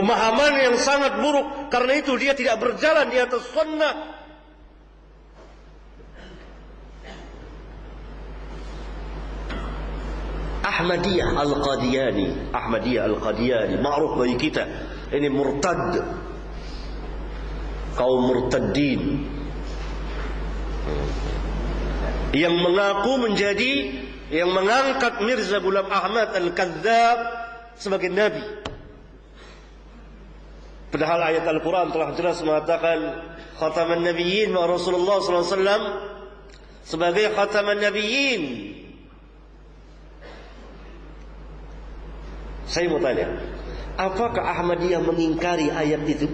Pemahaman yang sangat buruk. Karena itu dia tidak berjalan di atas sunnah. Ahmadiyah Al-Qadiani Ahmadiyah Al-Qadiani Ma'ruf bagi kita. Ini murtad. Kaum murtaddin. Yang mengaku menjadi Yang mengangkat Mirza Ghulam Ahmad Al-Kadzab Sebagai Nabi Padahal ayat Al-Quran telah jelas mengatakan Khataman Nabiyyin wa Rasulullah SAW Sebagai Khataman Nabiyyin Saya mau tanya, apakah Ahmadiyah mengingkari ayat itu?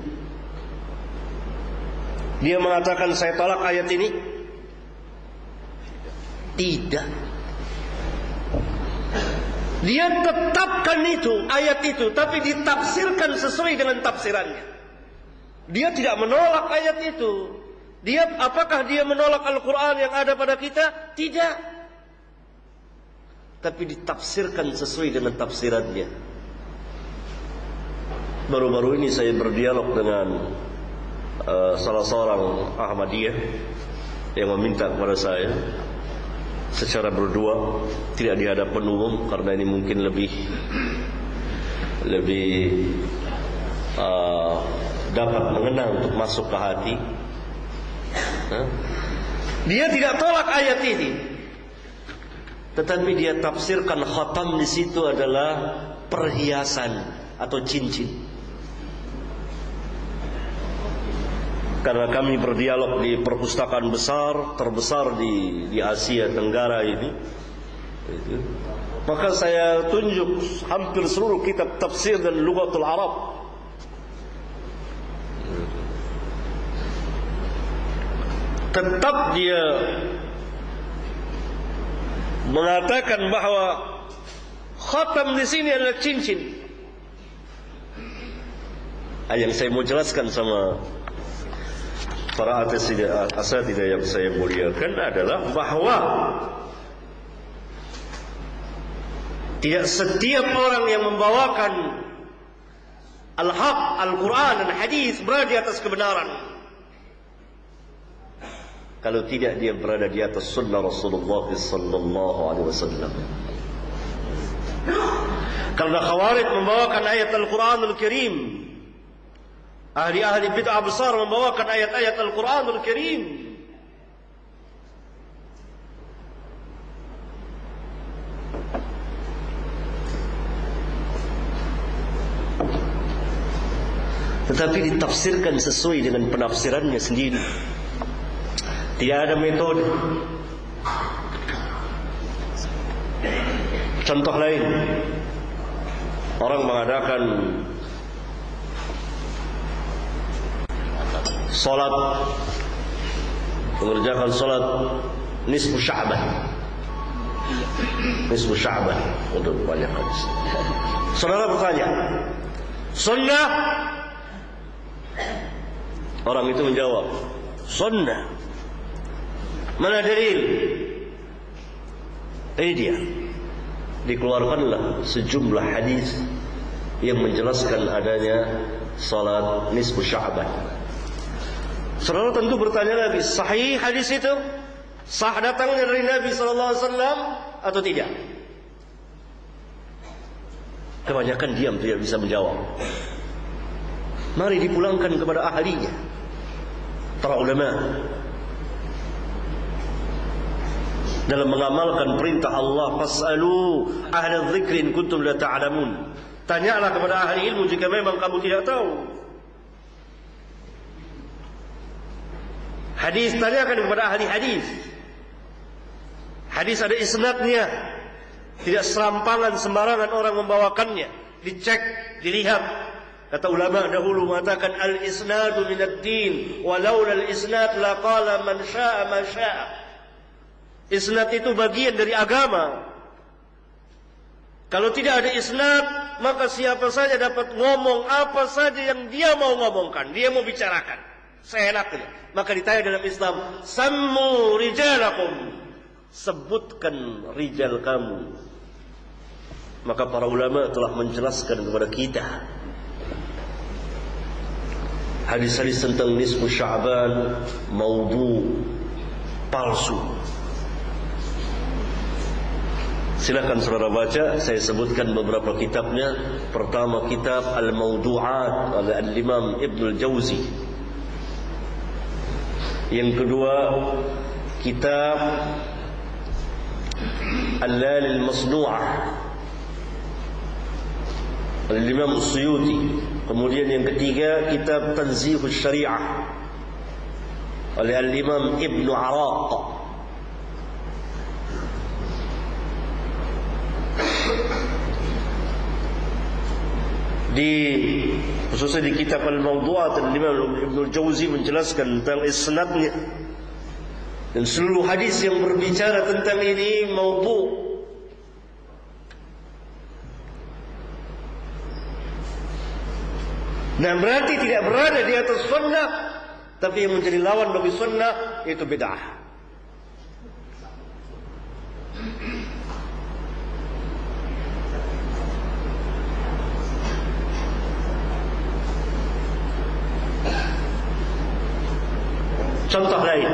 Dia mengatakan saya tolak ayat ini? Tidak. Dia tetapkan itu, ayat itu, tapi ditafsirkan sesuai dengan tafsirannya. Dia tidak menolak ayat itu. Dia apakah dia menolak Al-Quran yang ada pada kita? Tidak tapi ditafsirkan sesuai dengan tafsirannya. Baru-baru ini saya berdialog dengan uh, salah seorang Ahmadiyah yang meminta kepada saya secara berdua tidak di hadapan umum karena ini mungkin lebih lebih uh, dapat mengenang untuk masuk ke hati. Huh? Dia tidak tolak ayat ini, tetapi dia tafsirkan khatam di situ adalah perhiasan atau cincin. Karena kami berdialog di perpustakaan besar terbesar di di Asia Tenggara ini, maka saya tunjuk hampir seluruh kitab tafsir dan lugatul Arab. Tetap dia mengatakan bahawa khatam di sini adalah cincin. Yang saya mau jelaskan sama para atas asatidah yang saya muliakan adalah bahawa tidak setiap orang yang membawakan al-haq, al-Quran dan hadis berada di atas kebenaran kalau tidak dia berada di atas sunnah Rasulullah sallallahu alaihi wasallam. Karena Khawarij membawakan ayat Al-Quranul Karim. Ahli-ahli bid'ah besar membawakan ayat-ayat Al-Quranul Karim. Tetapi ditafsirkan sesuai dengan penafsirannya sendiri. Tidak ada metode Contoh lain Orang mengadakan Salat. Mengerjakan salat. Nisbu Sya'ban Nisbu Sya'ban Untuk banyak hadis. Saudara bertanya Sunnah? Orang itu menjawab Sunnah. Mana dalil? Ini dia. Dikeluarkanlah sejumlah hadis yang menjelaskan adanya salat nisfu Sya'ban. Saudara tentu bertanya lagi, sahih hadis itu? Sah datangnya dari Nabi sallallahu alaihi wasallam atau tidak? Kebanyakan diam tidak bisa menjawab. Mari dipulangkan kepada ahlinya. Para ulama dalam mengamalkan perintah Allah fasalu ahla dzikrin kuntum la ta'lamun tanyalah kepada ahli ilmu jika memang kamu tidak tahu hadis tanyakan kepada ahli hadis. Hadis ada isnadnya. Tidak serampangan sembarangan orang membawakannya. Dicek dilihat. Kata ulama dahulu mengatakan al isnadu minad din walau al isnad la qala man syaa ma syaa. Isnad itu bagian dari agama. Kalau tidak ada isnad, maka siapa saja dapat ngomong apa saja yang dia mau ngomongkan, dia mau bicarakan. Seenaknya. Maka ditanya dalam Islam, Sammu rijalakum. Sebutkan rijal kamu. Maka para ulama telah menjelaskan kepada kita hadis-hadis tentang nisfu Sya'ban maudhu palsu Silakan saudara baca Saya sebutkan beberapa kitabnya Pertama kitab Al-Mawdu'at Oleh Al-Imam Ibn Al-Jawzi Yang kedua Kitab Al-Lal Al-Masnu'ah Al-Imam Al-Suyuti Kemudian yang ketiga Kitab Tanzihul Syariah. Oleh Al-Imam Ibn Araq di khususnya di kitab Al-Mawdu'at Imam Ibn Al-Jawzi menjelaskan tentang isnadnya. Dan seluruh hadis yang berbicara tentang ini maudhu Nah berarti tidak berada di atas sunnah Tapi yang menjadi lawan bagi sunnah Itu bid'ah Contoh lain.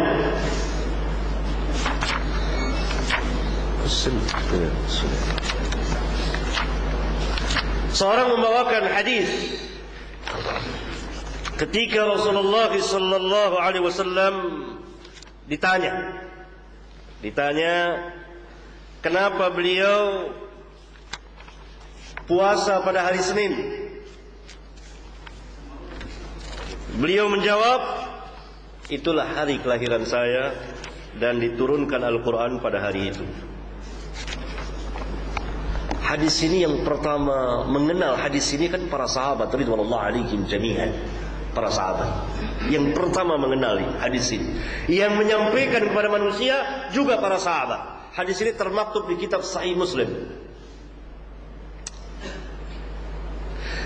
Seorang membawakan hadis ketika Rasulullah sallallahu alaihi wasallam ditanya ditanya kenapa beliau puasa pada hari Senin Beliau menjawab itulah hari kelahiran saya dan diturunkan Al-Quran pada hari itu. Hadis ini yang pertama mengenal hadis ini kan para sahabat radhiyallahu alaihim jami'an. Para sahabat yang pertama mengenali hadis ini. Yang menyampaikan kepada manusia juga para sahabat. Hadis ini termaktub di kitab Sahih Muslim.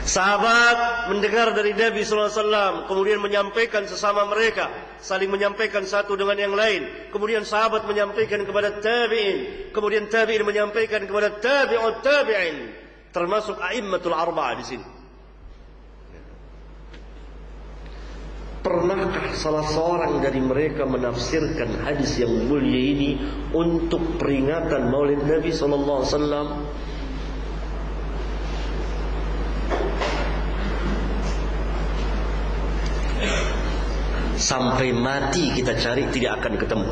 Sahabat mendengar dari Nabi wasallam kemudian menyampaikan sesama mereka, saling menyampaikan satu dengan yang lain. Kemudian sahabat menyampaikan kepada tabi'in, kemudian tabi'in menyampaikan kepada tabi'ut tabi'in, termasuk a'immatul arba'ah di sini. Pernahkah salah seorang dari mereka menafsirkan hadis yang mulia ini untuk peringatan Maulid Nabi sallallahu alaihi wasallam? Sampai mati kita cari tidak akan ketemu.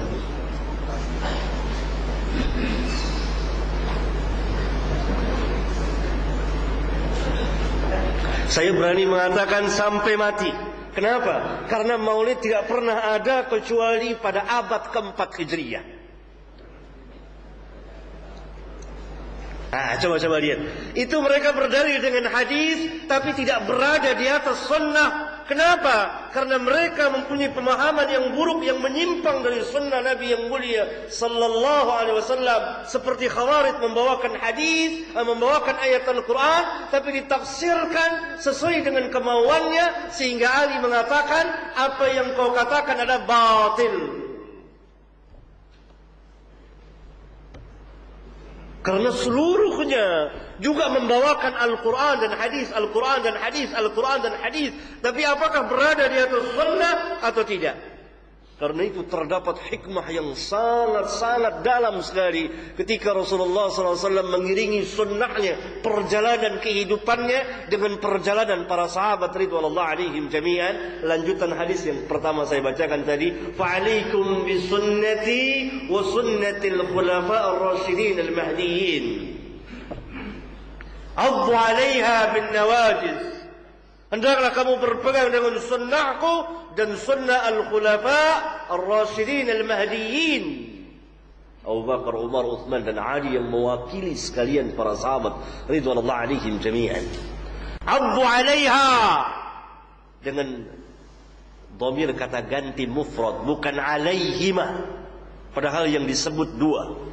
Saya berani mengatakan sampai mati. Kenapa? Karena maulid tidak pernah ada kecuali pada abad keempat Hijriyah. Ah, coba-coba lihat. Itu mereka berdalil dengan hadis tapi tidak berada di atas sunnah. Kenapa? Karena mereka mempunyai pemahaman yang buruk yang menyimpang dari sunnah Nabi yang mulia sallallahu alaihi wasallam seperti Khawarij membawakan hadis, eh, membawakan ayat Al-Qur'an tapi ditafsirkan sesuai dengan kemauannya sehingga Ali mengatakan apa yang kau katakan adalah batil. Karena seluruhnya juga membawakan Al-Quran dan hadis, Al-Quran dan hadis, Al-Quran dan hadis. Tapi apakah berada di atas sunnah atau tidak? Karena itu terdapat hikmah yang sangat-sangat dalam sekali ketika Rasulullah SAW mengiringi sunnahnya, perjalanan kehidupannya dengan perjalanan para sahabat ridwanullah alaihim jami'an. Lanjutan hadis yang pertama saya bacakan tadi, "Fa'alaikum bisunnati wa sunnatil khulafa' ar-rasyidin al-mahdiyyin." Addu 'alayha bin nawajiz Hendaklah kamu berpegang dengan sunnahku dan sunnah al-khulafa al-rasyidin al-mahdiyin. Abu Bakar, Umar, Uthman dan Ali yang mewakili sekalian para sahabat ridwanullah alaihim jami'an. Abdu alaiha dengan dhamir kata ganti mufrad bukan alaihima padahal yang disebut dua.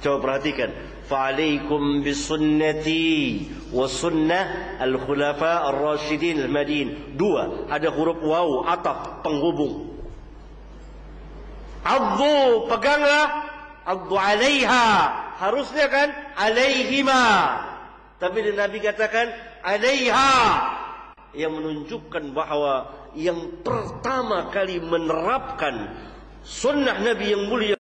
Coba perhatikan. Fa'alaikum bisunnati wa sunnah al-khulafa ar-rasyidin al-madin. Dua. Ada huruf waw, ataf, penghubung. Abdu peganglah. Abdu alaiha. Harusnya kan? Alaihima. Tapi di Nabi katakan alaiha. Yang menunjukkan bahawa yang pertama kali menerapkan sunnah Nabi yang mulia.